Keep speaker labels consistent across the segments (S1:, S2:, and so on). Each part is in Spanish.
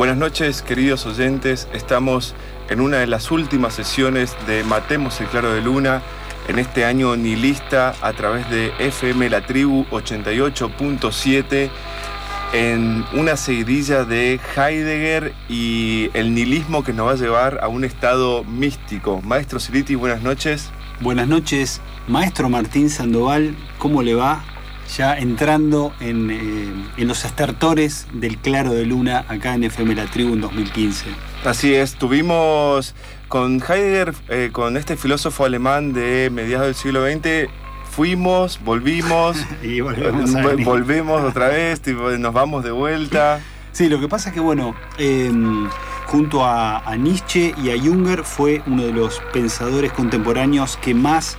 S1: Buenas noches, queridos oyentes. Estamos en una de las últimas sesiones de Matemos el Claro de Luna en este año nihilista a través de FM La Tribu 88.7 en una seguidilla de Heidegger y el nihilismo que nos va a llevar a un estado místico. Maestro Ciriti, buenas noches.
S2: Buenas noches, maestro Martín Sandoval, ¿cómo le va? Ya entrando en, eh, los estertores del Claro de Luna acá en FM La Tribu en 2015.
S1: Así es, tuvimos con Heidegger, eh, con este filósofo alemán de mediados del siglo XX, fuimos, volvimos, y volvemos, otra vez, nos vamos de vuelta.
S2: Sí, lo que pasa es que, bueno, em, junto a, a Nietzsche y a Junger fue uno de los pensadores contemporáneos que más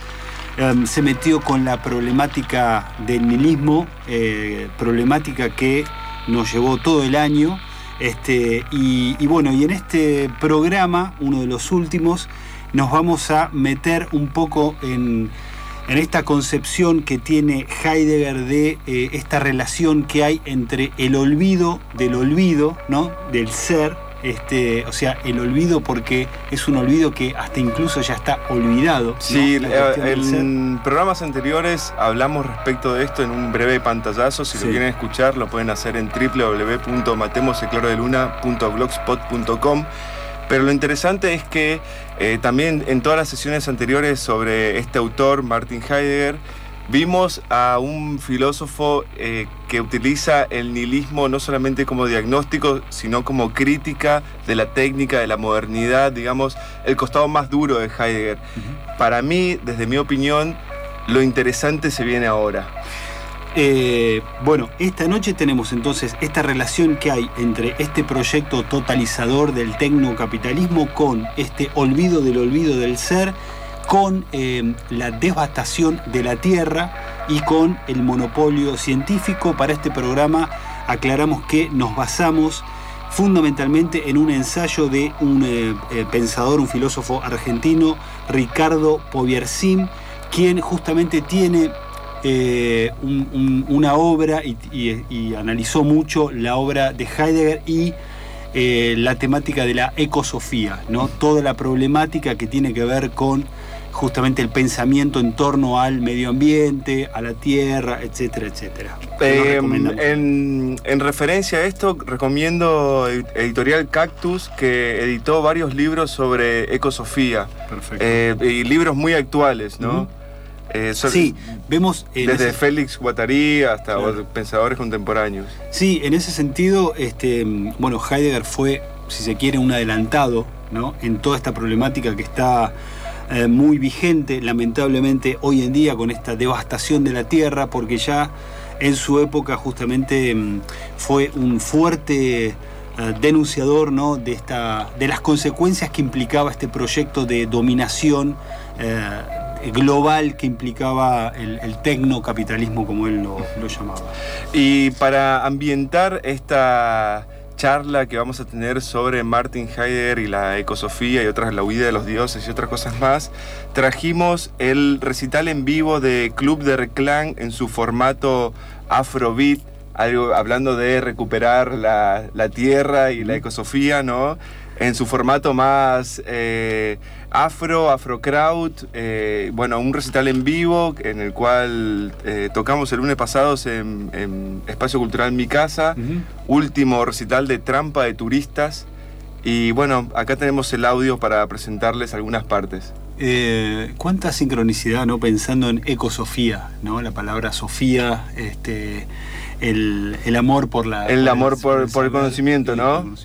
S2: Em, se metió con la problemática del nihilismo, eh, problemática que nos llevó todo el año. Este, y, bueno, y en este programa, uno de los últimos, nos vamos a meter un poco en, esta concepción que tiene Heidegger de eh, esta relación que hay entre el olvido del olvido, ¿no? del ser, este, o sea, el olvido porque es un olvido que hasta incluso ya está olvidado.
S1: Sí, eh, en programas anteriores hablamos respecto de esto en un breve pantallazo. Si lo quieren escuchar, lo pueden hacer en www.matemoseclorodeluna.blogspot.com. Pero lo interesante es que eh, también en todas las sesiones anteriores sobre este autor, Martin Heidegger, Vimos a un filósofo eh, que utiliza el nihilismo no solamente como diagnóstico, sino como crítica de la técnica, de la modernidad, digamos, el costado más duro de Heidegger. Para mí, desde mi opinión, lo interesante se viene ahora.
S2: Eh, bueno, esta noche tenemos entonces esta relación que hay entre este proyecto totalizador del tecnocapitalismo con este olvido del olvido del ser con eh, la devastación de la tierra y con el monopolio científico. Para este programa aclaramos que nos basamos fundamentalmente en un ensayo de un eh, eh, pensador, un filósofo argentino, Ricardo Poviersim, quien justamente tiene una obra y, analizó mucho la obra de Heidegger y la temática de la ecosofía, ¿no? toda la problemática que tiene que ver con justamente el pensamiento en torno al medio ambiente, a la tierra, etcétera, etcétera.
S1: Em, en, referencia a esto, recomiendo Editorial Cactus, que editó varios libros sobre ecosofía. Perfecto. Eh, y libros muy actuales, ¿no?
S2: Eh, sí, vemos...
S1: Desde Félix Guattari hasta pensadores contemporáneos.
S2: Sí, en ese sentido, este, bueno, Heidegger fue, si se quiere, un adelantado ¿no? en toda esta problemática que está eh, muy vigente, lamentablemente, hoy en día con esta devastación de la tierra, porque ya en su época justamente mm, fue un fuerte eh, denunciador ¿no? de, esta, de las consecuencias que implicaba este proyecto de dominación eh, global que implicaba el, el tecnocapitalismo, como él lo, lo llamaba.
S1: Y para ambientar esta charla que vamos a tener sobre Martin Heidegger y la ecosofía y otras, la huida de los dioses y otras cosas más, trajimos el recital en vivo de Club de Reclán en su formato Afrobeat, algo, hablando de recuperar la, la tierra y la ecosofía, ¿no? En su formato más... Eh, Afro, Afrocrowd, eh, bueno, un recital en vivo en el cual eh, tocamos el lunes pasado en, Espacio Cultural Mi Casa, último recital de Trampa de Turistas. Y bueno, acá tenemos el audio para presentarles algunas partes.
S2: Eh, cuánta sincronicidad, ¿no? Pensando en ecosofía, ¿no? La palabra Sofía, este, el, amor por la...
S1: El amor por, el conocimiento, ¿no?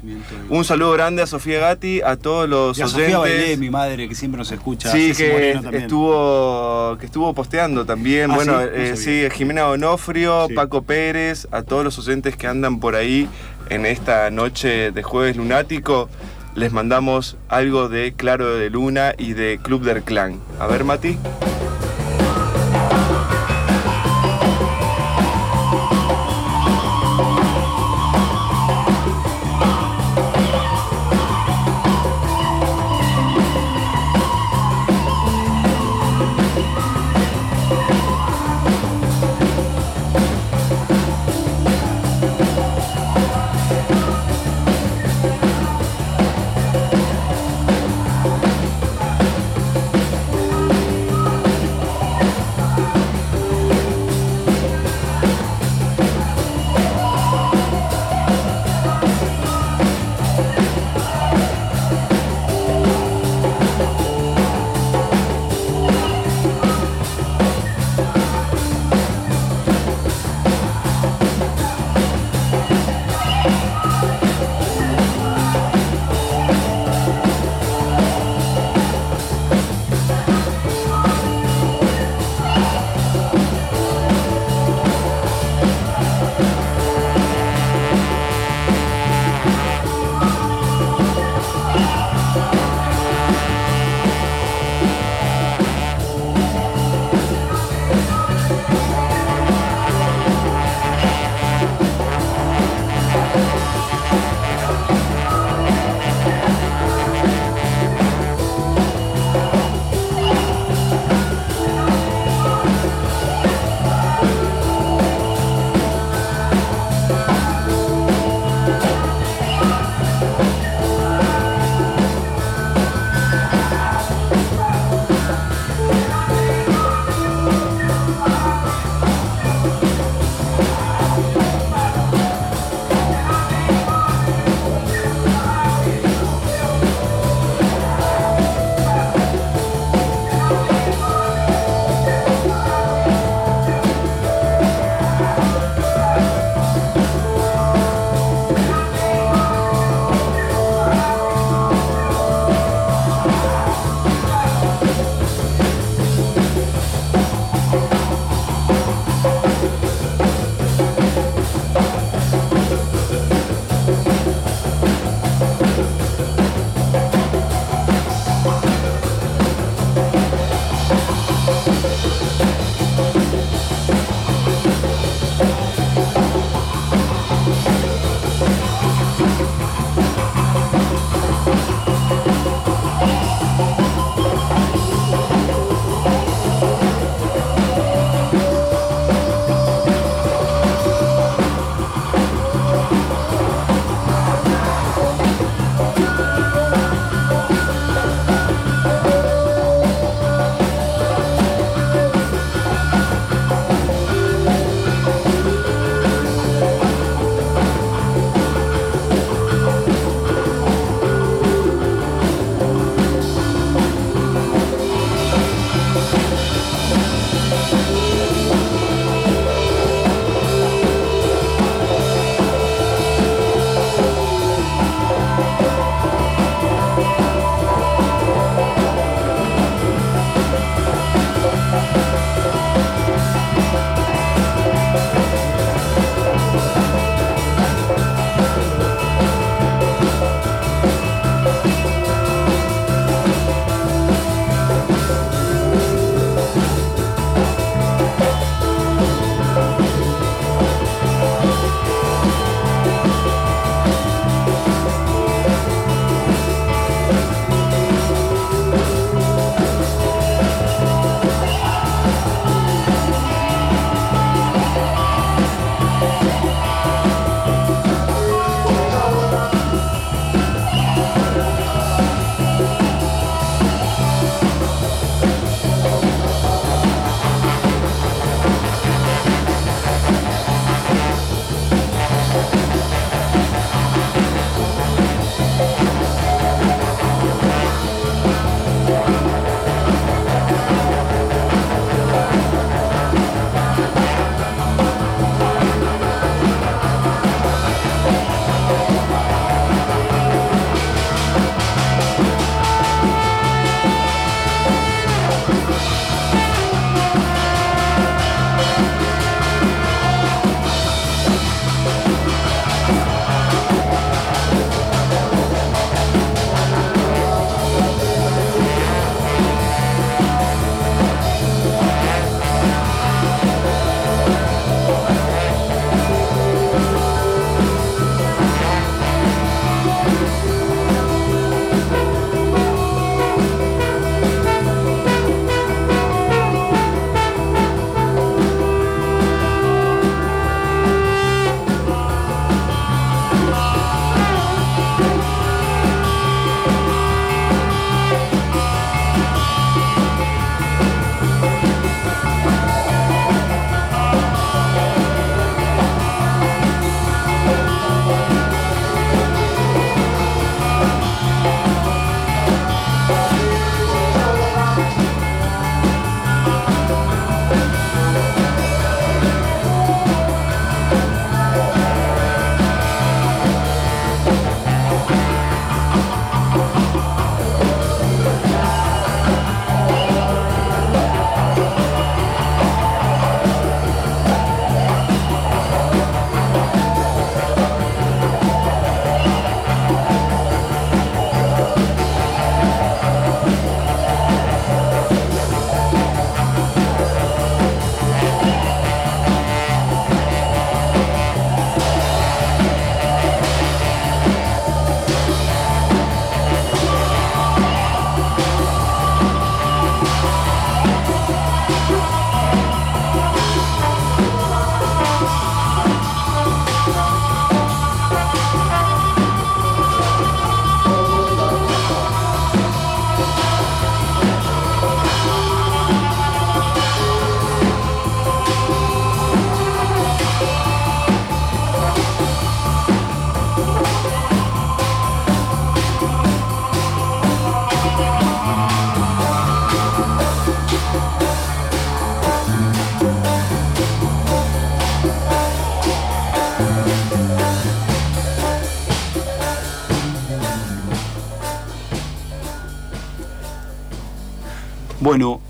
S1: Un saludo grande a Sofía Gatti, a todos los
S2: y a Sofía Bailé, mi madre, que siempre nos escucha.
S1: Sí, que estuvo, que estuvo posteando también. Ah, bueno, sí, eh, Jimena Onofrio, Paco Pérez, a todos los oyentes que andan por ahí en esta noche de jueves lunático les mandamos algo de Claro de Luna y de Club del Clan. A ver, Mati.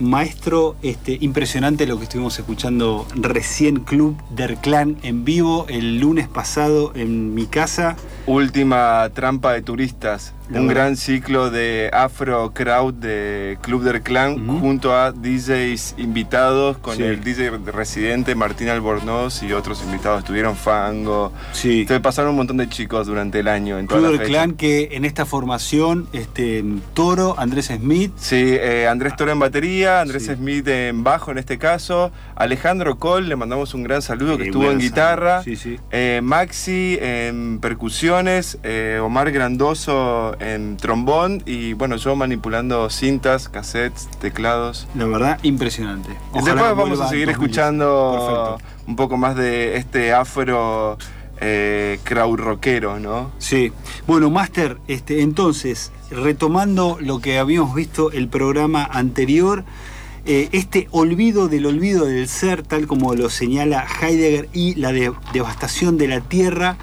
S2: Maestro, este, impresionante lo que estuvimos escuchando recién Club der Clan en vivo el lunes pasado en mi casa.
S1: Última trampa de turistas. Un gran ciclo de Afro Crowd de Club del Clan junto a DJs invitados con el DJ residente Martín Albornoz y otros invitados. Estuvieron Fango. Sí. Entonces pasaron un montón de chicos durante el año. En
S2: Club del Clan que en esta formación, este, Toro, Andrés Smith.
S1: Sí, eh, Andrés Toro en batería, Andrés Smith en bajo en este caso. Alejandro Cole, le mandamos un gran saludo que estuvo en guitarra. Eh, Maxi en percusiones, eh, Omar Grandoso en trombón y bueno, yo manipulando cintas, cassettes, teclados.
S2: La verdad, impresionante.
S1: Después vamos a seguir escuchando un poco más de este afro eh, crowd rockero, ¿no?
S2: Sí. Bueno, Master, este, entonces, retomando lo que habíamos visto el programa anterior, eh, este olvido del olvido del ser, tal como lo señala Heidegger, y la devastación de la tierra,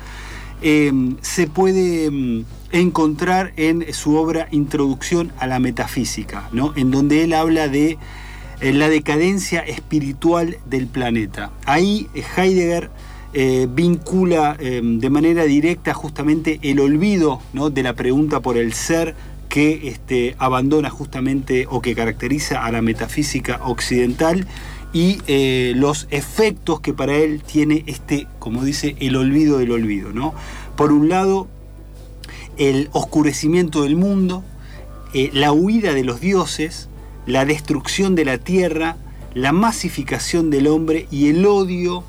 S2: em, se puede em, encontrar en su obra Introducción a la Metafísica, ¿no? en donde él habla de eh, la decadencia espiritual del planeta. Ahí eh, Heidegger vincula em, de manera directa justamente el olvido ¿no? de la pregunta por el ser que este, abandona justamente o que caracteriza a la metafísica occidental y eh, los efectos que para él tiene este, como dice, el olvido del olvido. ¿no? Por un lado, el oscurecimiento del mundo, eh, la huida de los dioses, la destrucción de la tierra, la masificación del hombre y el odio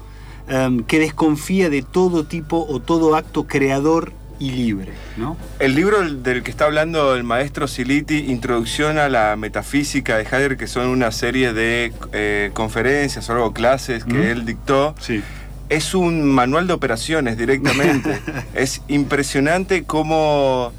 S2: em, que desconfía de todo tipo o todo acto creador y libre. ¿no?
S1: El libro del que está hablando el maestro Siliti, Introducción a la Metafísica de Heidegger, que son una serie de eh, conferencias o algo, clases que él dictó. Sí. Es un manual de operaciones directamente. es impresionante cómo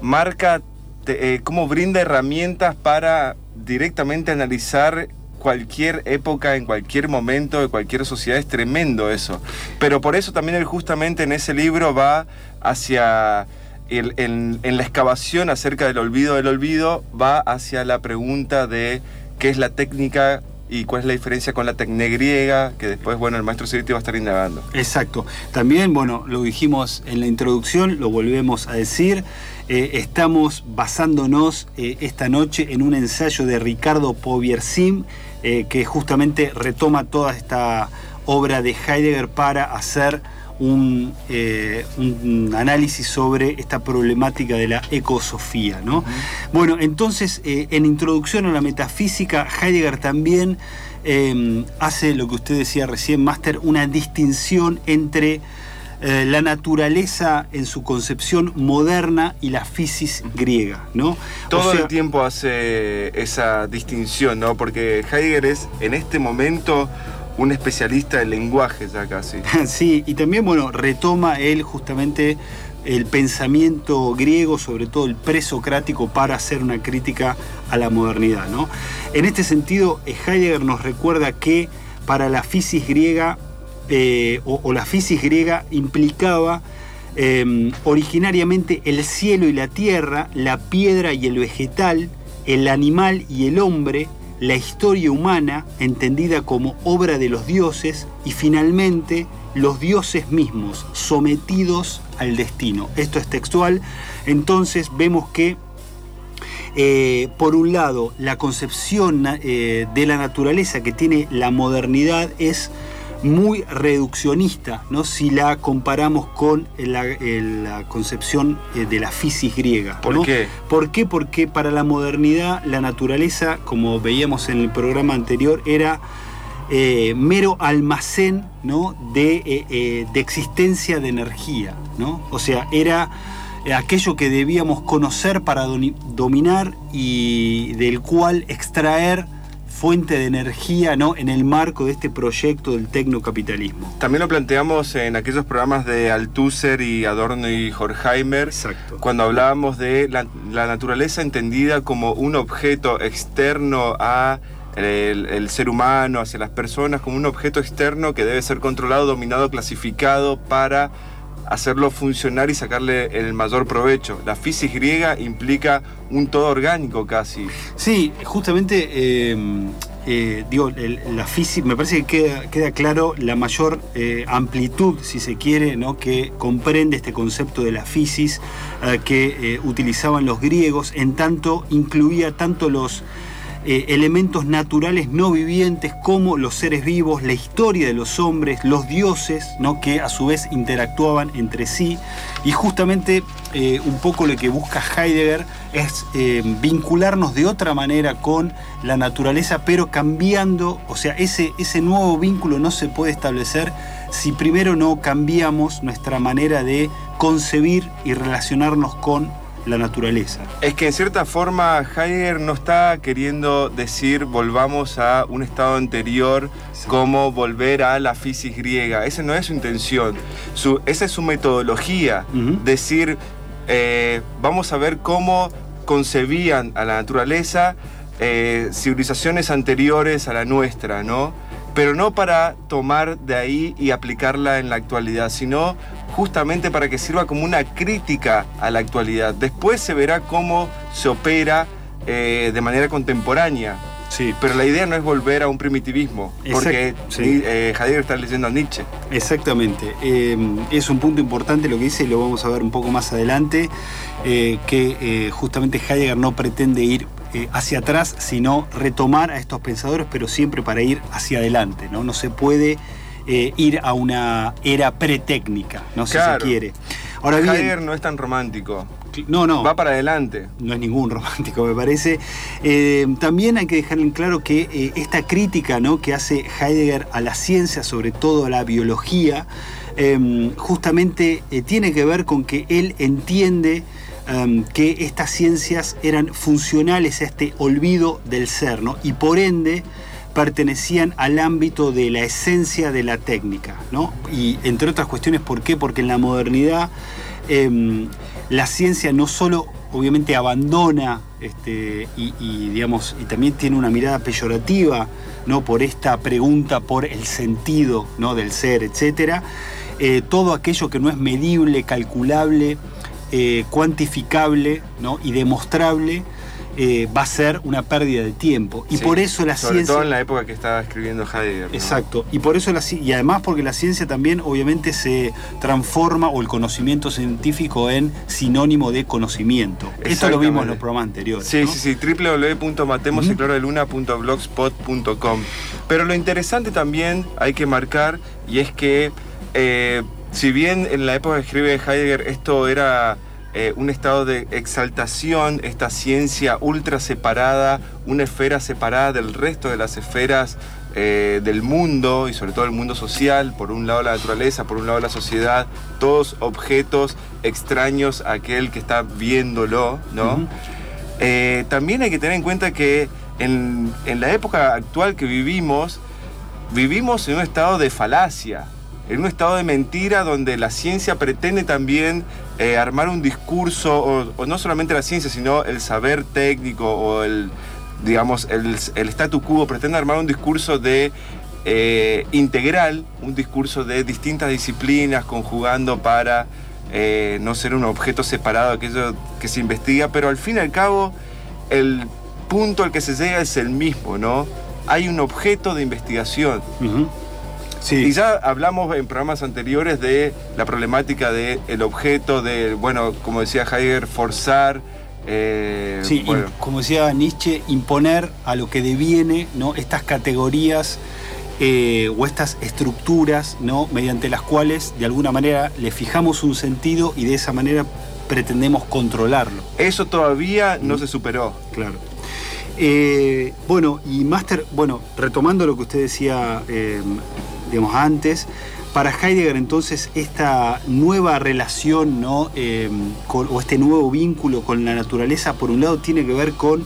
S1: marca, eh, cómo brinda herramientas para directamente analizar cualquier época, en cualquier momento, de cualquier sociedad, es tremendo eso. Pero por eso también él justamente en ese libro va hacia, en, la excavación acerca del olvido del olvido, va hacia la pregunta de qué es la técnica y cuál es la diferencia con la técnica griega, que después, bueno, el maestro Ciriti va a estar indagando.
S2: Exacto. También, bueno, lo dijimos en la introducción, lo volvemos a decir, eh, estamos basándonos eh, esta noche en un ensayo de Ricardo Poviersim, eh, que justamente retoma toda esta obra de Heidegger para hacer un, eh, análisis sobre esta problemática de la ecosofía. ¿no? Bueno, entonces, eh, en Introducción a la Metafísica, Heidegger también hace lo que usted decía recién, Master, una distinción entre eh, la naturaleza en su concepción moderna y la fisis griega, ¿no?
S1: Todo el tiempo hace esa distinción, ¿no? Porque Heidegger es en este momento un especialista del lenguaje ya casi.
S2: sí, y también, bueno, retoma él justamente el pensamiento griego, sobre todo el presocrático, para hacer una crítica a la modernidad, ¿no? En este sentido, Heidegger nos recuerda que para la fisis griega eh, o, la fisis griega implicaba em, originariamente el cielo y la tierra, la piedra y el vegetal, el animal y el hombre, la historia humana, entendida como obra de los dioses, y finalmente los dioses mismos, sometidos al destino. Esto es textual. Entonces vemos que, eh, por un lado, la concepción eh, de la naturaleza que tiene la modernidad es muy reduccionista, ¿no? si la comparamos con la, concepción eh, de la fisis griega.
S1: ¿Por qué?
S2: ¿Por qué? Porque para la modernidad la naturaleza, como veíamos en el programa anterior, era eh, mero almacén ¿no? de, eh, de, existencia de energía. ¿no? O sea, era aquello que debíamos conocer para dominar y del cual extraer fuente de energía ¿no? en el marco de este proyecto del tecnocapitalismo.
S1: También lo planteamos en aquellos programas de Althusser y Adorno y Horkheimer, cuando hablábamos de la, naturaleza entendida como un objeto externo a el, ser humano, hacia las personas, como un objeto externo que debe ser controlado, dominado, clasificado para hacerlo funcionar y sacarle el mayor provecho. La física griega implica un todo orgánico casi.
S2: Sí, justamente eh, eh, digo, la física, me parece que queda, claro la mayor eh, amplitud, si se quiere, ¿no? que comprende este concepto de la fisis que utilizaban los griegos, en tanto incluía tanto los eh, elementos naturales no vivientes como los seres vivos, la historia de los hombres, los dioses, ¿no? que a su vez interactuaban entre sí. Y justamente eh, un poco lo que busca Heidegger es eh, vincularnos de otra manera con la naturaleza, pero cambiando, o sea, ese, ese nuevo vínculo no se puede establecer si primero no cambiamos nuestra manera de concebir y relacionarnos con la naturaleza.
S1: Es que en cierta forma Heidegger no está queriendo decir volvamos a un estado anterior como volver a la física griega. Esa no es su intención. Su, esa es su metodología. Decir, eh, vamos a ver cómo concebían a la naturaleza eh, civilizaciones anteriores a la nuestra, ¿no? Pero no para tomar de ahí y aplicarla en la actualidad, sino justamente para que sirva como una crítica a la actualidad. Después se verá cómo se opera eh, de manera contemporánea. Sí. Pero la idea no es volver a un primitivismo, porque sí. Eh, Heidegger está leyendo a Nietzsche.
S2: Exactamente. Em, es un punto importante lo que dice y lo vamos a ver un poco más adelante, eh, que justamente Heidegger no pretende ir hacia atrás, sino retomar a estos pensadores, pero siempre para ir hacia adelante. No, no se puede eh, ir a una era pretécnica, no si se quiere.
S1: Ahora bien, no es tan romántico.
S2: No, no.
S1: Va para adelante.
S2: No es ningún romántico, me parece. Eh, también hay que dejar en claro que eh, esta crítica ¿no? que hace Heidegger a la ciencia, sobre todo a la biología, em, justamente tiene que ver con que él entiende em, que estas ciencias eran funcionales a este olvido del ser, ¿no? Y por ende pertenecían al ámbito de la esencia de la técnica, ¿no? Y entre otras cuestiones, ¿por qué? Porque en la modernidad em, la ciencia no solo obviamente abandona este, y, digamos, y también tiene una mirada peyorativa ¿no? por esta pregunta por el sentido ¿no? del ser, etc. Eh, todo aquello que no es medible, calculable, eh, cuantificable ¿no? y demostrable eh, va a ser una pérdida de tiempo. Y por eso la
S1: sobre
S2: ciencia.
S1: todo en la época que estaba escribiendo Heidegger.
S2: Exacto. Y por eso la y además porque la ciencia también obviamente se transforma o el conocimiento científico en sinónimo de conocimiento. Esto lo vimos en los programas anteriores.
S1: Sí, sí, sí. www.matemosycloraluna.blogspot.com. Pero lo interesante también hay que marcar y es que eh, si bien en la época que escribe Heidegger esto era eh, un estado de exaltación, esta ciencia ultra separada, una esfera separada del resto de las esferas eh, del mundo y sobre todo el mundo social, por un lado la naturaleza, por un lado la sociedad, todos objetos extraños a aquel que está viéndolo, ¿no? Eh, también hay que tener en cuenta que en, en la época actual que vivimos, vivimos en un estado de falacia, en un estado de mentira donde la ciencia pretende también eh, armar un discurso, o, no solamente la ciencia, sino el saber técnico o el, digamos, el, el statu quo, pretende armar un discurso de eh, integral, un discurso de distintas disciplinas conjugando para eh, no ser un objeto separado, aquello que se investiga, pero al fin y al cabo el punto al que se llega es el mismo, ¿no? Hay un objeto de investigación. Y ya hablamos en programas anteriores de la problemática del objeto, de, bueno, como decía Heidegger, forzar.
S2: Eh, sí, como decía Nietzsche, imponer a lo que deviene ¿no? estas categorías eh, o estas estructuras ¿no? mediante las cuales de alguna manera le fijamos un sentido y de esa manera pretendemos controlarlo.
S1: Eso todavía no se superó.
S2: Claro. Eh, bueno, y Master, bueno, retomando lo que usted decía digamos, antes. Para Heidegger entonces esta nueva relación ¿no? Em, o este nuevo vínculo con la naturaleza por un lado tiene que ver con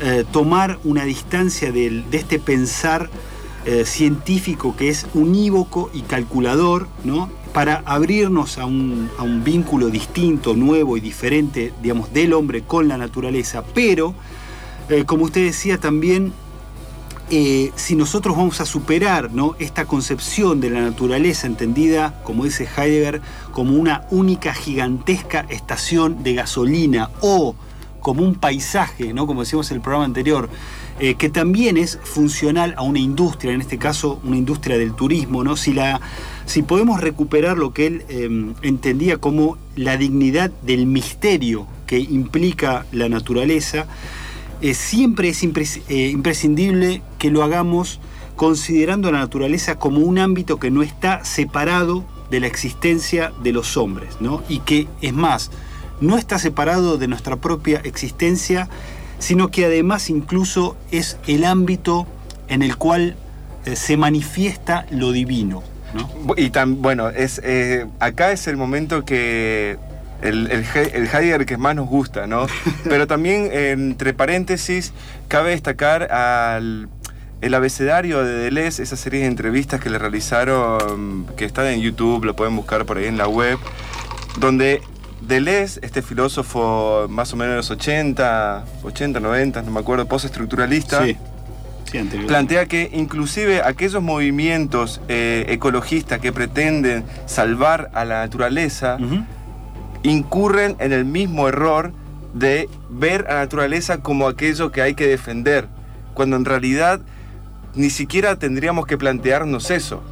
S2: eh, tomar una distancia de, este pensar eh, científico que es unívoco y calculador, ¿no? para abrirnos a un, a un, vínculo distinto, nuevo y diferente, digamos, del hombre con la naturaleza, pero, eh, como usted decía, también eh, si nosotros vamos a superar ¿no? esta concepción de la naturaleza entendida, como dice Heidegger, como una única gigantesca estación de gasolina o como un paisaje, ¿no? como decíamos en el programa anterior, eh, que también es funcional a una industria, en este caso una industria del turismo, ¿no? si, la, si podemos recuperar lo que él em, entendía como la dignidad del misterio que implica la naturaleza, eh, siempre es eh, imprescindible que lo hagamos considerando la naturaleza como un ámbito que no está separado de la existencia de los hombres, ¿no? y que es más, no está separado de nuestra propia existencia, sino que además incluso es el ámbito en el cual eh, se manifiesta lo divino.
S1: Y tan, bueno, es, acá es el momento que el, el, Heidegger que más nos gusta, ¿no? Pero también, entre paréntesis, cabe destacar al el abecedario de Deleuze, esa serie de entrevistas que le realizaron, que están en YouTube, lo pueden buscar por ahí en la web, donde Deleuze, este filósofo más o menos de los 80, 80, 90, no me acuerdo, postestructuralista, sí. plantea que inclusive aquellos movimientos eh, ecologistas que pretenden salvar a la naturaleza, incurren en el mismo error de ver a la naturaleza como aquello que hay que defender, cuando en realidad ni siquiera tendríamos que plantearnos eso.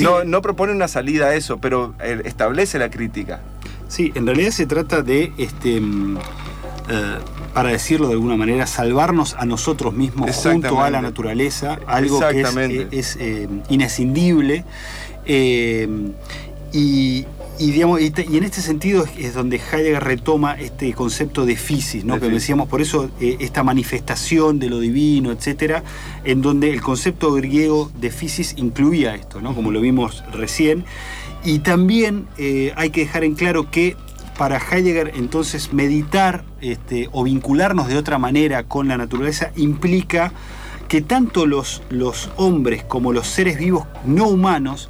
S1: No, no propone una salida a eso, pero eh, establece la crítica.
S2: Sí, en realidad se trata de, este, mm, eh, para decirlo de alguna manera, salvarnos a nosotros mismos junto a la naturaleza, algo que es, eh, inescindible. y, y, digamos, y, en este sentido es, donde Heidegger retoma este concepto de physis, ¿no? que decíamos, por eso eh, esta manifestación de lo divino, etcétera, en donde el concepto griego de physis incluía esto, ¿no? como lo vimos recién. Y también eh, hay que dejar en claro que para Heidegger entonces meditar este, o vincularnos de otra manera con la naturaleza implica que tanto los, los hombres como los seres vivos no humanos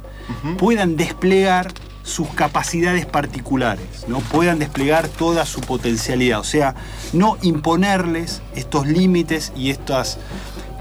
S2: puedan desplegar sus capacidades particulares, ¿no? puedan desplegar toda su potencialidad, o sea, no imponerles estos límites y estas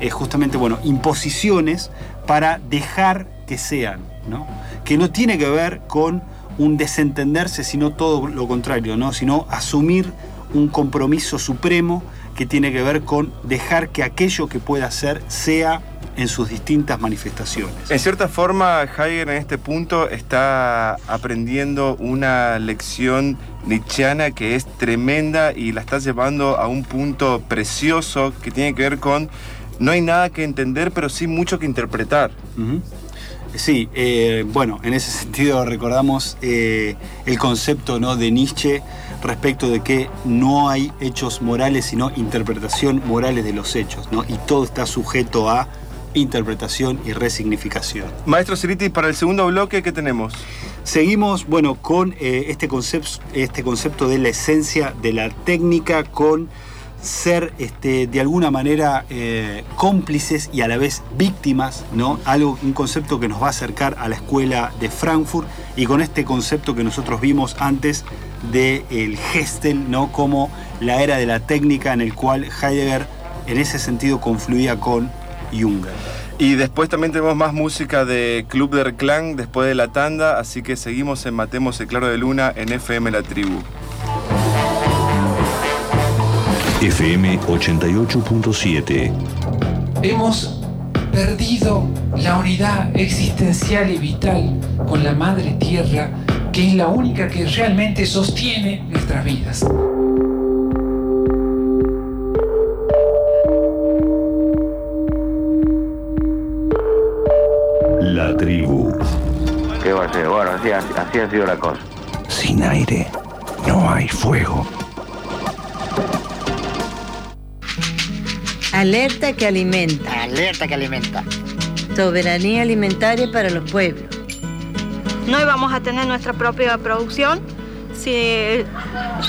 S2: eh, justamente bueno, imposiciones para dejar que sean, ¿no? que no tiene que ver con un desentenderse, sino todo lo contrario, ¿no? sino asumir un compromiso supremo que tiene que ver con dejar que aquello que pueda ser sea en sus distintas manifestaciones.
S1: En cierta forma, Heidegger en este punto está aprendiendo una lección nietzscheana que es tremenda y la está llevando a un punto precioso que tiene que ver con no hay nada que entender, pero sí mucho que interpretar.
S2: Sí, eh, bueno, en ese sentido recordamos eh, el concepto ¿no, de Nietzsche respecto de que no hay hechos morales, sino interpretación morales de los hechos, ¿no? y todo está sujeto a interpretación y resignificación.
S1: Maestro Ciriti, para el segundo bloque, ¿qué tenemos?
S2: Seguimos, bueno, con eh, este, concepto, este concepto de la esencia de la técnica, con ser este, de alguna manera eh, cómplices y a la vez víctimas, ¿no? Algo, un concepto que nos va a acercar a la escuela de Frankfurt y con este concepto que nosotros vimos antes del el Gestel, ¿no? Como la era de la técnica en el cual Heidegger en ese sentido confluía con
S1: y después también tenemos más música de Club del Clan después de la tanda, así que seguimos en Matemos el Claro de Luna en FM La Tribu.
S3: FM 88.7
S4: Hemos perdido la unidad existencial y vital con la Madre Tierra, que es la única que realmente sostiene nuestras vidas.
S5: Bueno, así, así ha sido la cosa.
S3: Sin aire, no hay fuego.
S6: Alerta que alimenta.
S7: Alerta que alimenta.
S6: Soberanía alimentaria para los pueblos.
S8: No íbamos a tener nuestra propia producción si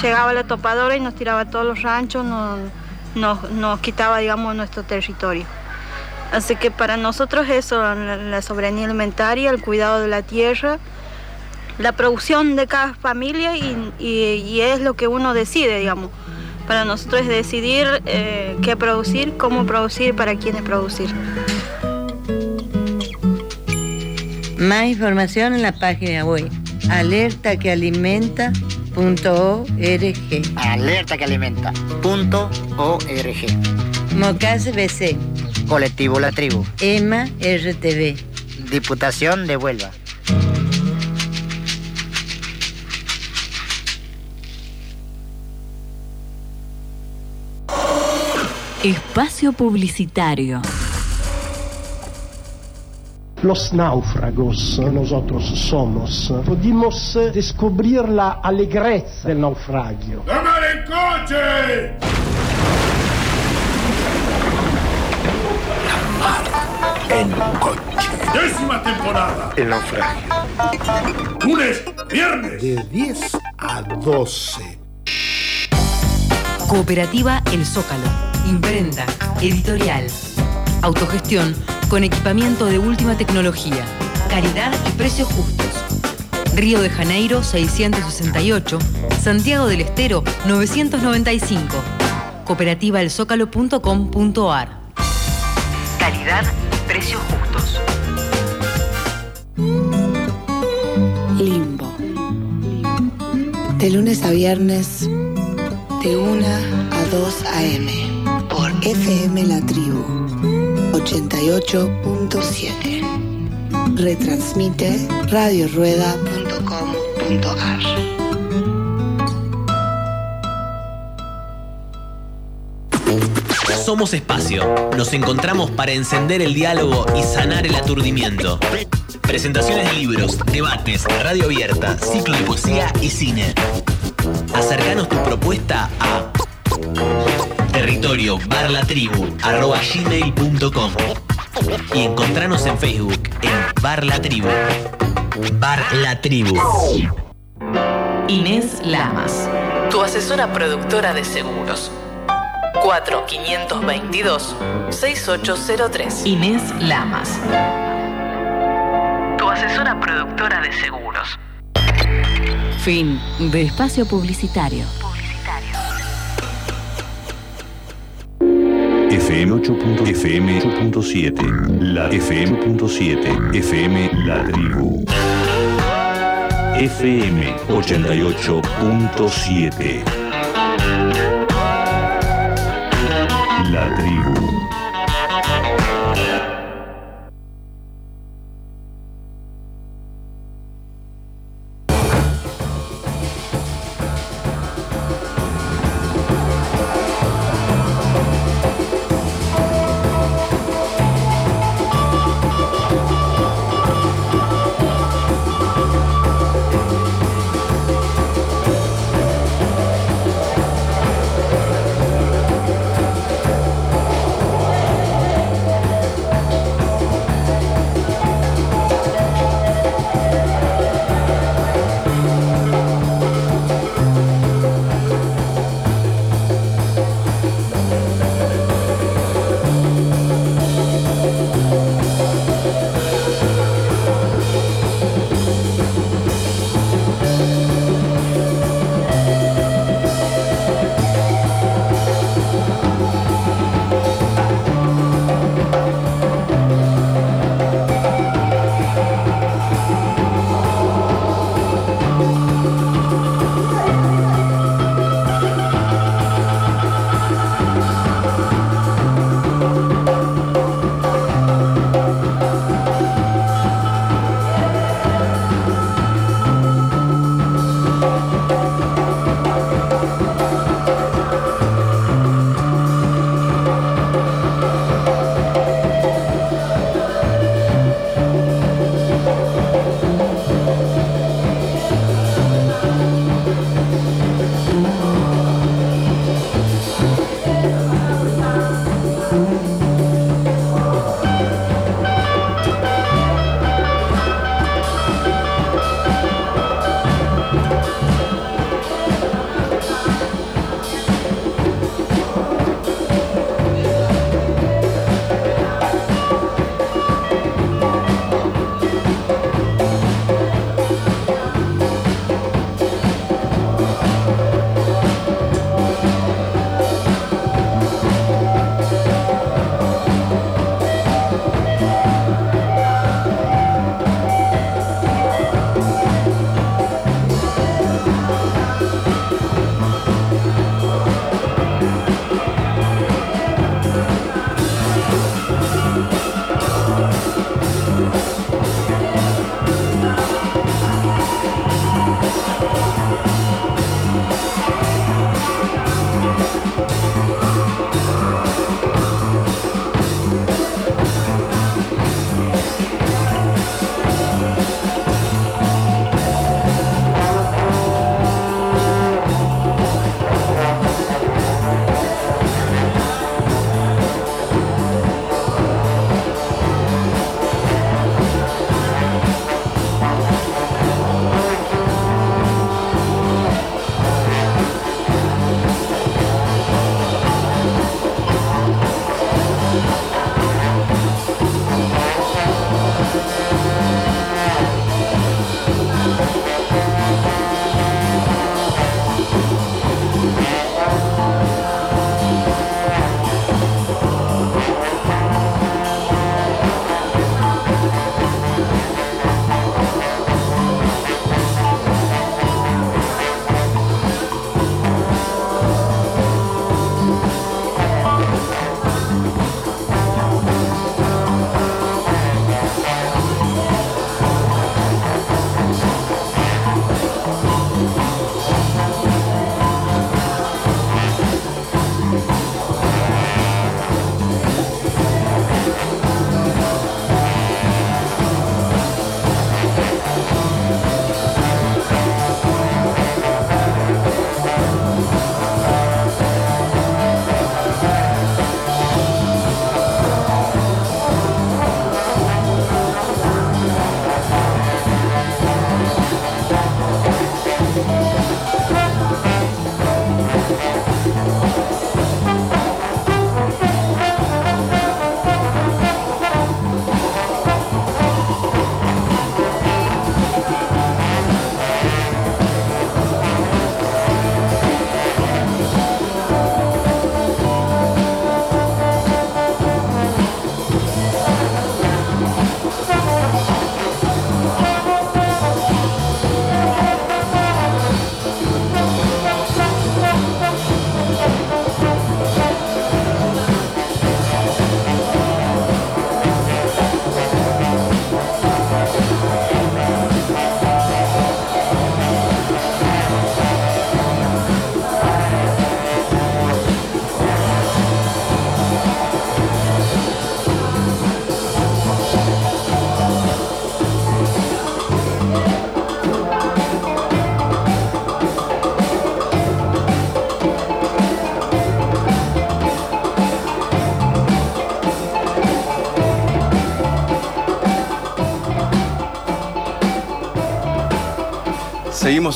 S8: llegaba la topadora y nos tiraba todos los ranchos, nos, nos quitaba, digamos, nuestro territorio. Así que para nosotros eso, la soberanía alimentaria, el cuidado de la tierra, la producción de cada familia y, es lo que uno decide, digamos. Para nosotros es decidir eh, qué producir, cómo producir, para quiénes producir.
S6: Más información en la página web alertaquealimenta.org.
S7: Alertaquealimenta.org.
S6: Mocase BC.
S7: Colectivo La Tribu.
S6: EMA RTV.
S7: Diputación de Huelva.
S9: Espacio Publicitario.
S10: Los náufragos que nosotros somos, pudimos descubrir la alegreza del naufragio.
S11: ¡Tomar el coche!
S3: En coche.
S11: Décima temporada.
S3: El naufragio.
S11: Lunes, viernes.
S10: De 10 a 12.
S9: Cooperativa El Zócalo. Imprenta. Editorial. Autogestión con equipamiento de última tecnología. Calidad y precios justos. Río de Janeiro 668. Santiago del Estero 995. Cooperativaelzócalo.com.ar Calidad, precios justos.
S12: Limbo. De lunes a viernes, de 1 a 2 a.m. por FM La Tribu 88.7. Retransmite radiorueda.com.ar.
S13: Somos Espacio. Nos encontramos para encender el diálogo y sanar el aturdimiento. Presentaciones de libros, debates, radio abierta, ciclo de poesía y cine. Acercanos tu propuesta a territorio y encontranos en Facebook en Bar La Tribu. Bar Tribu.
S9: Inés Lamas, tu asesora productora de seguros. 4522-6803. Inés Lamas. Tu asesora productora de seguros. Fin de espacio publicitario.
S3: FM 8.7 La FM.7 FM La Tribu FM 88.7 La Tribu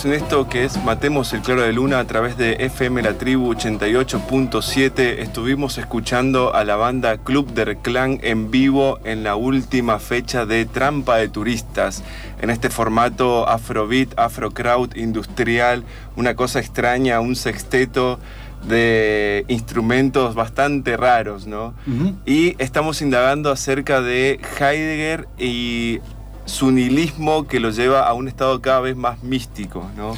S1: En esto que es Matemos el Claro de Luna a través de FM La Tribu 88.7. Estuvimos escuchando a la banda Club der Clan en vivo en la última fecha de Trampa de Turistas. En este formato afrobeat, afrocrowd, industrial, una cosa extraña, un sexteto de instrumentos bastante raros, ¿no? Y estamos indagando acerca de Heidegger y su nihilismo que lo lleva a un estado cada vez más místico, ¿no?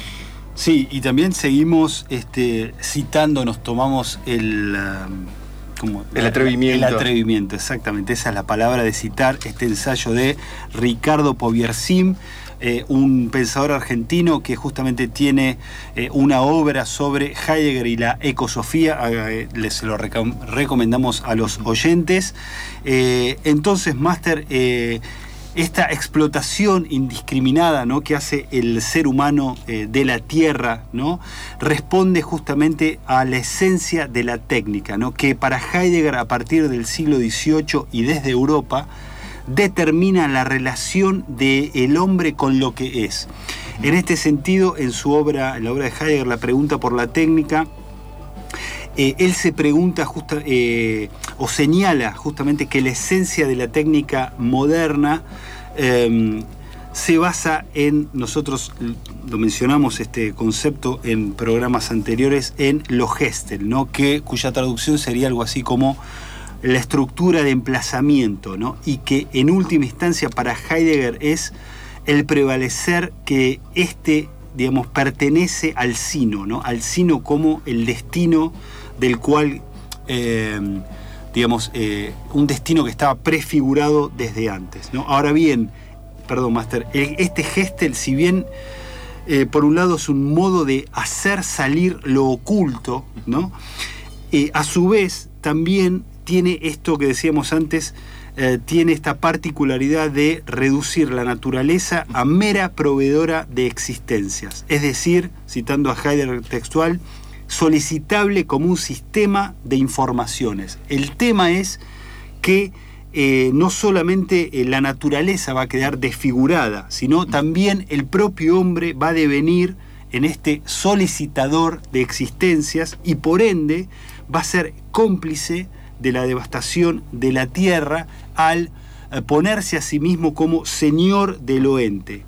S2: Sí, y también seguimos este, citando, nos tomamos el... como-
S1: El atrevimiento.
S2: El atrevimiento, exactamente. Esa es la palabra de citar este ensayo de Ricardo Poviersim, eh, un pensador argentino que justamente tiene eh, una obra sobre Heidegger y la ecosofía. Eh, les lo recom- recomendamos a los oyentes. Entonces, Master, eh, esta explotación indiscriminada ¿no? que hace el ser humano eh, de la tierra ¿no? responde justamente a la esencia de la técnica, ¿no? que para Heidegger a partir del siglo XVIII y desde Europa determina la relación del hombre con lo que es. En este sentido, en su obra, en la obra de Heidegger, la pregunta por la técnica, eh, él se pregunta justa- eh, o señala justamente que la esencia de la técnica moderna eh, se basa en, nosotros lo mencionamos este concepto en programas anteriores, en lo gestel, ¿no? que, cuya traducción sería algo así como la estructura de emplazamiento, ¿no? y que en última instancia para Heidegger es el prevalecer que este, digamos, pertenece al sino, ¿no? al sino como el destino del cual, eh, eh, un destino que estaba prefigurado desde antes. ¿no? Ahora bien, perdón, Master, eh, este gestel, si bien eh, por un lado es un modo de hacer salir lo oculto, ¿no? Eh, a su vez también tiene esto que decíamos antes, tiene esta particularidad de reducir la naturaleza a mera proveedora de existencias. Es decir, citando a Heidegger textual, solicitable como un sistema de informaciones. El tema es que eh, no solamente eh, la naturaleza va a quedar desfigurada, sino también el propio hombre va a devenir en este solicitador de existencias y por ende va a ser cómplice de la devastación de la tierra al eh, ponerse a sí mismo como señor del ente.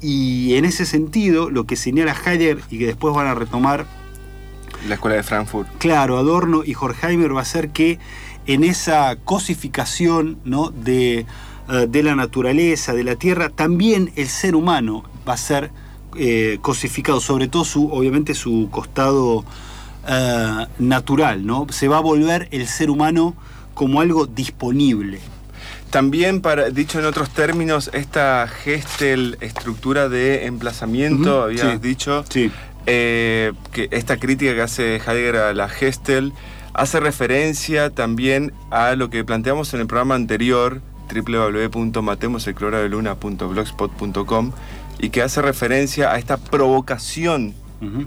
S2: Y en ese sentido, lo que señala Heidegger y que después van a retomar
S1: La escuela de Frankfurt.
S2: Claro, Adorno y Horkheimer va a ser que en esa cosificación ¿no? de, eh, de la naturaleza, de la tierra, también el ser humano va a ser eh, cosificado, sobre todo su, obviamente su costado eh, natural, ¿no? Se va a volver el ser humano como algo disponible.
S1: También, para, dicho en otros términos, esta gestel estructura de emplazamiento, habías
S2: sí,
S1: dicho, eh, que esta crítica que hace Heidegger a la gestel hace referencia también a lo que planteamos en el programa anterior, www.matemoselcloradeluna.blogspot.com, y que hace referencia a esta provocación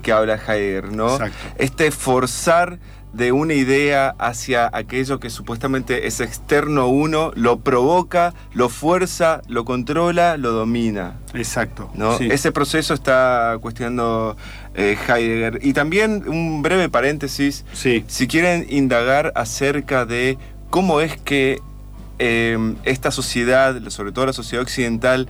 S1: que habla Heidegger, ¿no?
S2: Exacto.
S1: Este forzar de una idea hacia aquello que supuestamente es externo a uno, lo provoca, lo fuerza, lo controla, lo domina.
S2: Exacto.
S1: ¿no?
S2: sí.
S1: Ese proceso está cuestionando eh, Heidegger. Y también un breve paréntesis,
S2: Sí.
S1: si quieren indagar acerca de cómo es que eh, esta sociedad, sobre todo la sociedad occidental,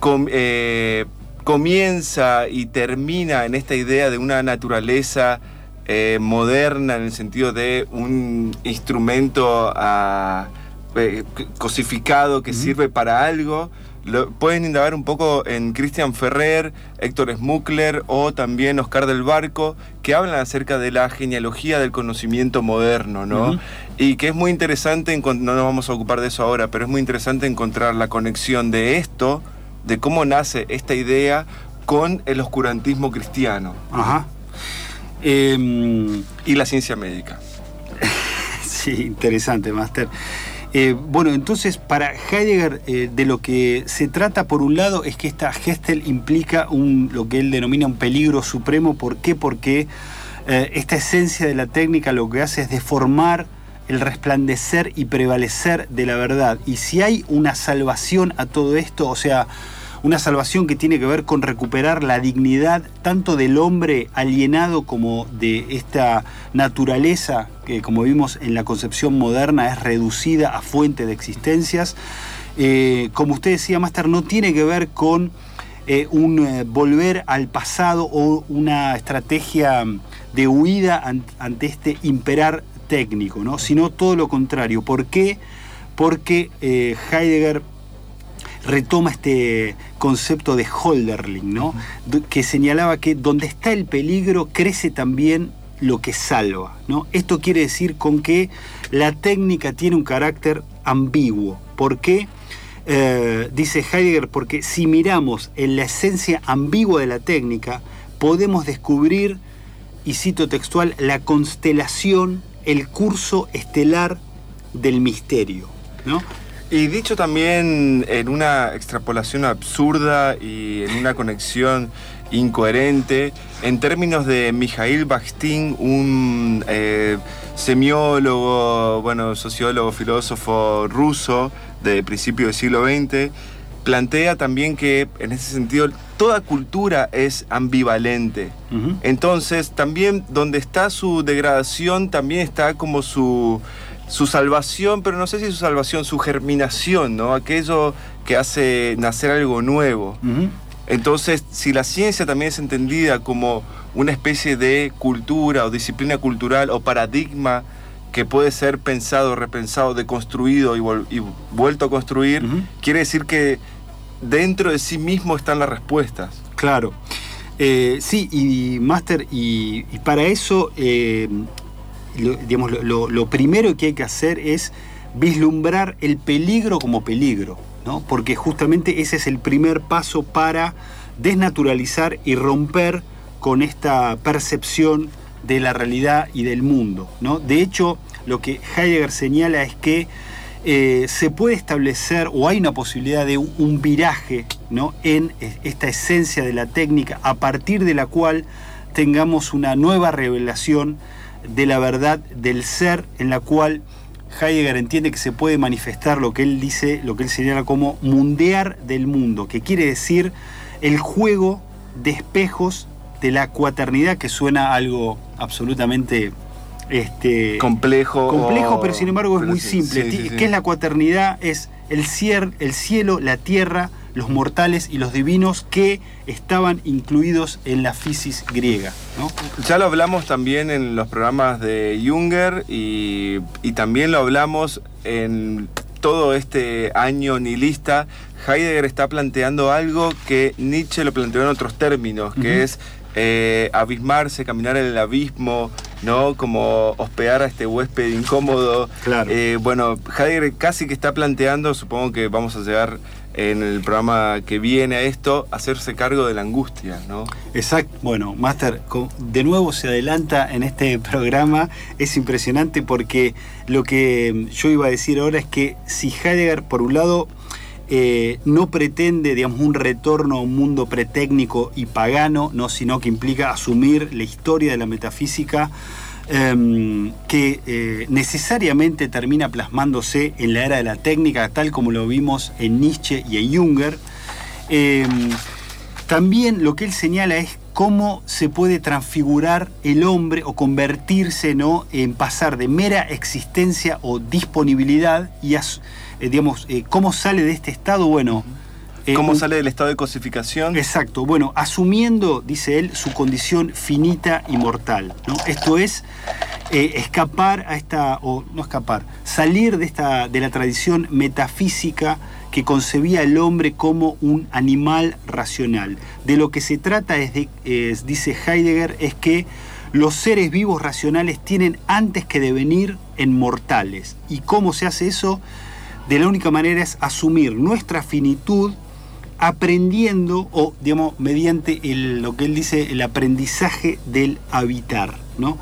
S1: com- eh, comienza y termina en esta idea de una naturaleza eh, moderna en el sentido de un instrumento ah, cosificado que sirve para algo. Lo- pueden indagar un poco en Christian Ferrer, Héctor Smukler o también Oscar del Barco, que hablan acerca de la genealogía del conocimiento moderno, ¿no? Y que es muy interesante, no nos vamos a ocupar de eso ahora, pero es muy interesante encontrar la conexión de esto, de cómo nace esta idea con el oscurantismo cristiano
S2: Ajá. Em,
S1: y la ciencia médica.
S2: Sí, interesante, Master. Eh, bueno, entonces para Heidegger eh, de lo que se trata por un lado es que esta Gestel implica un, lo que él denomina un peligro supremo. ¿Por qué? Porque eh, esta esencia de la técnica lo que hace es deformar el resplandecer y prevalecer de la verdad. Y si hay una salvación a todo esto, o sea, una salvación que tiene que ver con recuperar la dignidad tanto del hombre alienado como de esta naturaleza que como vimos en la concepción moderna es reducida a fuente de existencias. Eh, como usted decía, Master, no tiene que ver con eh, un eh, volver al pasado o una estrategia de huida an- ante este imperar técnico, ¿no? sino todo lo contrario. ¿Por qué? Porque Heidegger retoma este concepto de Holderling, ¿no? Que señalaba que donde está el peligro crece también lo que salva. ¿no? Esto quiere decir con que la técnica tiene un carácter ambiguo. ¿Por qué? Eh, dice Heidegger, porque si miramos en la esencia ambigua de la técnica, podemos descubrir, y cito textual, la constelación, el curso estelar del misterio. ¿no?
S1: Y dicho también en una extrapolación absurda y en una conexión incoherente, en términos de Mikhail Bakhtin, un eh, semiólogo, bueno, sociólogo, filósofo ruso de principio del siglo XX, plantea también que en ese sentido toda cultura es ambivalente. Entonces, también donde está su degradación, también está como su, su salvación, pero no sé si su salvación, su germinación, ¿no? Aquello que hace nacer algo nuevo. Entonces, si la ciencia también es entendida como una especie de cultura o disciplina cultural o paradigma que puede ser pensado, repensado, deconstruido y, y vuelto a construir, quiere decir que dentro de sí mismo están las respuestas.
S2: Claro. Eh, sí, y Master, y, y para eso, eh, lo, digamos, lo, primero que hay que hacer es vislumbrar el peligro como peligro, ¿no? Porque justamente ese es el primer paso para desnaturalizar y romper con esta percepción de la realidad y del mundo, ¿no? De hecho, lo que Heidegger señala es que eh, se puede establecer o hay una posibilidad de un, viraje ¿no? en esta esencia de la técnica a partir de la cual tengamos una nueva revelación de la verdad del ser en la cual Heidegger entiende que se puede manifestar lo que él dice, lo que él señala como mundear del mundo, que quiere decir el juego de espejos de la cuaternidad, que suena algo absolutamente este,
S1: complejo.
S2: complejo,
S1: o-
S2: pero sin embargo es muy simple.
S1: sí, sí,
S2: Ti-
S1: sí.
S2: ¿Qué es la cuaternidad? Es el, cier- el cielo, la tierra, los mortales y los divinos que estaban incluidos en la fisis griega. ¿no?
S1: Ya lo hablamos también en los programas de Junger y, y también lo hablamos en todo este año nihilista. Heidegger está planteando algo que Nietzsche lo planteó en otros términos, que
S2: Ujú.
S1: es eh, abismarse, caminar en el abismo, ¿no? Como hospedar a este huésped incómodo.
S2: Claro.
S1: Eh, bueno, Heidegger casi que está planteando, supongo que vamos a llegar en el programa que viene a esto, hacerse cargo de la angustia, ¿no?
S2: Exacto. Bueno, Master, de nuevo se adelanta en este programa. Es impresionante porque lo que yo iba a decir ahora es que si Heidegger, por un lado, eh, no pretende, digamos, un retorno a un mundo pretécnico y pagano, no, sino que implica asumir la historia de la metafísica em, que eh, necesariamente termina plasmándose en la era de la técnica, tal como lo vimos en Nietzsche y en Junger. Em, también lo que él señala es cómo se puede transfigurar el hombre o convertirse ¿no? en pasar de mera existencia o disponibilidad y eh, digamos, eh, cómo sale de este estado, bueno. Eh,
S1: ¿Cómo
S2: un-
S1: sale del estado de cosificación?
S2: Exacto, bueno, asumiendo, dice él, su condición finita y mortal. ¿no? Esto es eh, escapar a esta, o no escapar, salir de, esta, de la tradición metafísica que concebía al hombre como un animal racional. De lo que se trata, es de, es- dice Heidegger, es que los seres vivos racionales tienen antes que devenir en mortales. ¿Y cómo se hace eso? De la única manera es asumir nuestra finitud aprendiendo o, digamos, mediante el- lo que él dice, el aprendizaje del habitar, ¿no?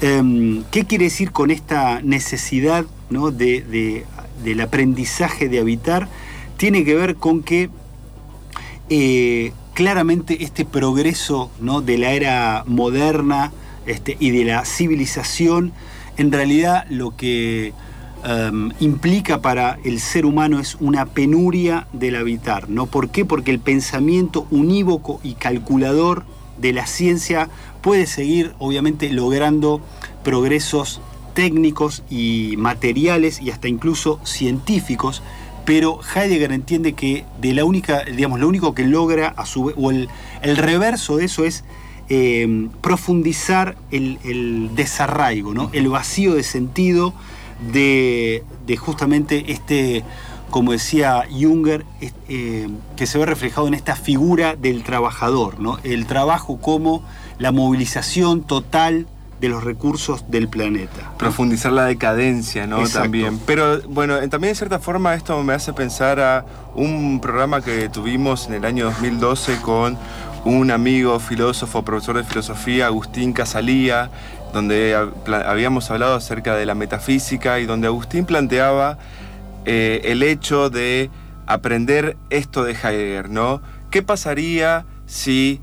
S2: Em, ¿Qué quiere decir con esta necesidad ¿no? de- de- del aprendizaje de habitar? Tiene que ver con que eh, claramente este progreso ¿no? de la era moderna este, y de la civilización, en realidad lo que, um, implica para el ser humano es una penuria del habitar. ¿no? ¿Por qué? Porque el pensamiento unívoco y calculador de la ciencia puede seguir, obviamente, logrando progresos técnicos y materiales y hasta incluso científicos, pero Heidegger entiende que de la única, digamos, lo único que logra a su vez, o el, el reverso de eso es eh, profundizar el, el desarraigo, ¿no? el vacío de sentido de, de justamente este, como decía Junger, eh, que se ve reflejado en esta figura del trabajador, ¿no? el trabajo como la movilización total de los recursos del planeta.
S1: profundizar la decadencia, ¿no?
S2: Exacto.
S1: También. Pero bueno, en- también en cierta forma esto me hace pensar a un programa que tuvimos en el año 2012 con un amigo filósofo, profesor de filosofía, Agustín Casalía, donde habíamos hablado acerca de la metafísica y donde Agustín planteaba eh, el hecho de aprender esto de Heidegger, ¿no? ¿Qué pasaría si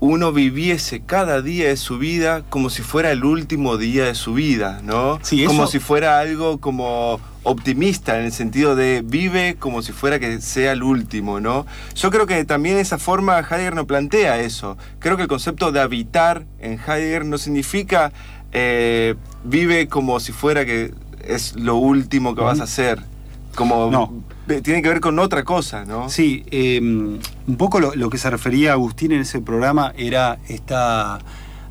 S1: uno viviese cada día de su vida como si fuera el último día de su vida, ¿no?
S2: Sí,
S1: como si fuera algo como optimista en el sentido de vive como si fuera que sea el último, ¿no? Yo creo que también esa forma Heidegger no plantea eso. Creo que el concepto de habitar en Heidegger no significa eh, vive como si fuera que es lo último que vas a hacer. Como
S2: No.
S1: tiene que ver con otra cosa, ¿no?
S2: Sí, eh, un poco lo, lo que se refería Agustín en ese programa era esta.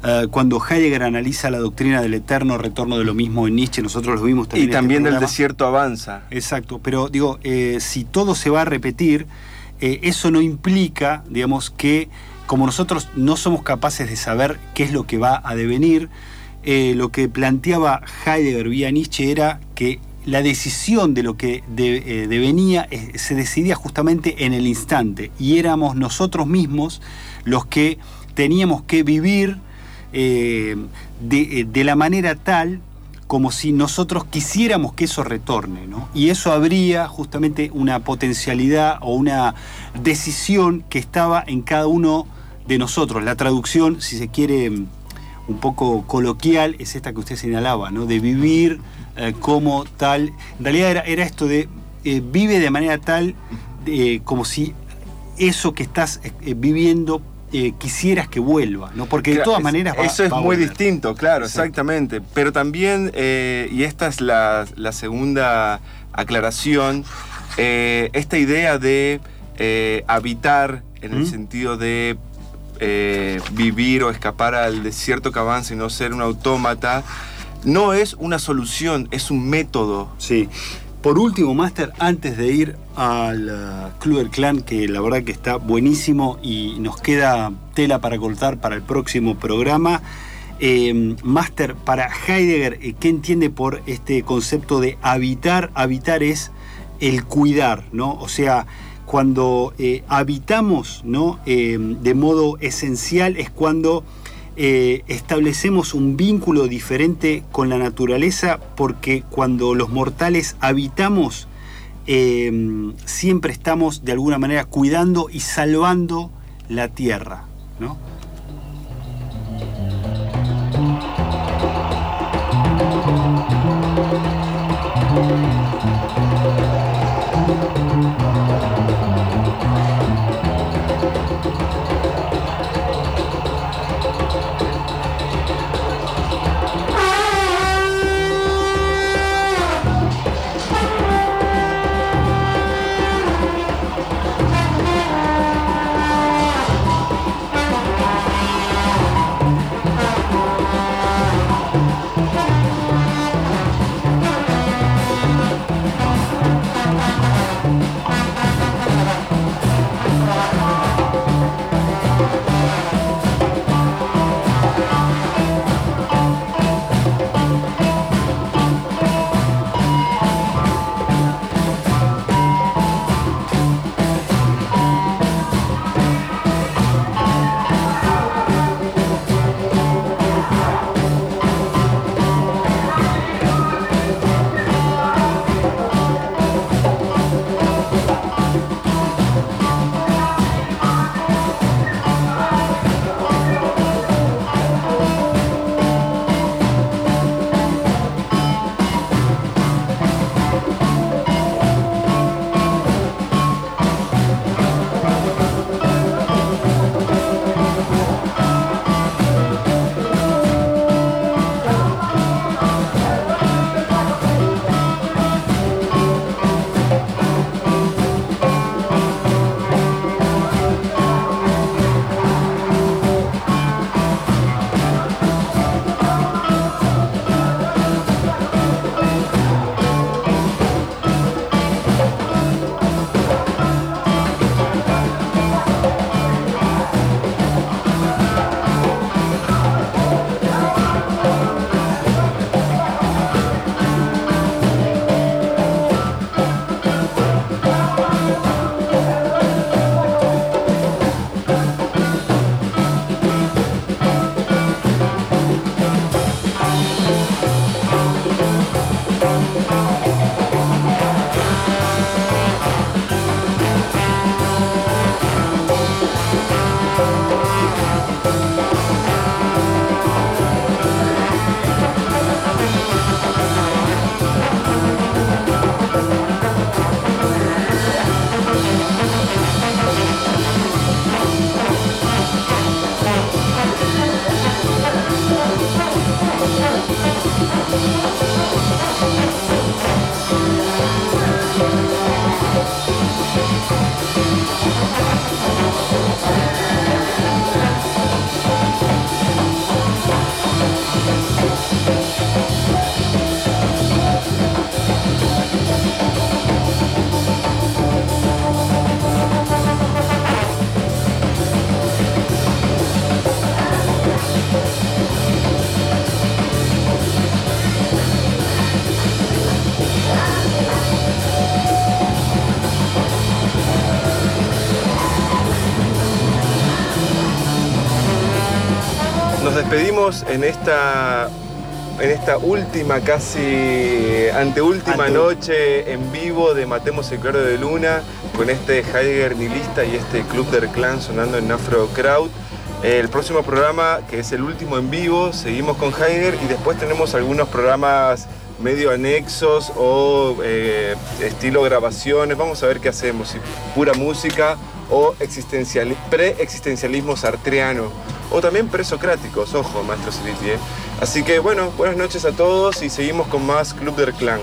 S2: eh, cuando Heidegger analiza la doctrina del eterno retorno de lo mismo en Nietzsche, nosotros lo vimos
S1: y
S2: también. en este
S1: también del
S2: programa.
S1: desierto avanza.
S2: Exacto, pero digo, eh, si todo se va a repetir, eh, eso no implica, digamos, que como nosotros no somos capaces de saber qué es lo que va a devenir, eh, lo que planteaba Heidegger vía Nietzsche era que la decisión de lo que eh, devenía eh, se decidía justamente en el instante y éramos nosotros mismos los que teníamos que vivir eh, de, la manera tal como si nosotros quisiéramos que eso retorne. Y eso habría justamente una potencialidad o una decisión que estaba en cada uno de nosotros. La traducción, si se quiere, un poco coloquial, es esta que usted señalaba, ¿no? De vivir eh, como tal. En realidad era, era esto de eh, vive de manera tal eh, como si eso que estás eh, viviendo eh, quisieras que vuelva, ¿no? Porque de todas maneras va-
S1: Eso es
S2: va a
S1: muy distinto, claro, exactamente. Pero también, eh, y esta es la, la segunda aclaración, eh, esta idea de habitar en el
S2: ¿Mm?
S1: sentido de vivir o escapar al desierto que avanza y no ser un autómata, no es una solución, es un método.
S2: Sí. Por último, Master, antes de ir al uh, Club del Clan, que la verdad que está buenísimo y nos queda tela para cortar para el próximo programa. eh, Master, para Heidegger, eh, ¿qué entiende por este concepto de habitar? Habitar es el cuidar, ¿no? O sea, cuando eh, habitamos, ¿no? Eh, de modo esencial es cuando eh, establecemos un vínculo diferente con la naturaleza porque cuando los mortales habitamos, eh, siempre estamos de alguna manera cuidando y salvando la tierra. ¿no?
S1: En esta, en esta última, casi anteúltima
S2: Ante-
S1: noche en vivo de Matemos el Claro de Luna, con este Heidegger Nihilista y este Club del Clan sonando en Afro Crowd. El próximo programa, que es el último en vivo, seguimos con Heidegger y después tenemos algunos programas medio anexos o eh, estilo grabaciones. Vamos a ver qué hacemos, si pura música o existenciali- pre-existencialismo sartreano o también presocráticos, ojo, maestro Siliti. ¿eh? Así que bueno, buenas noches a todos y seguimos con más Club del Clan.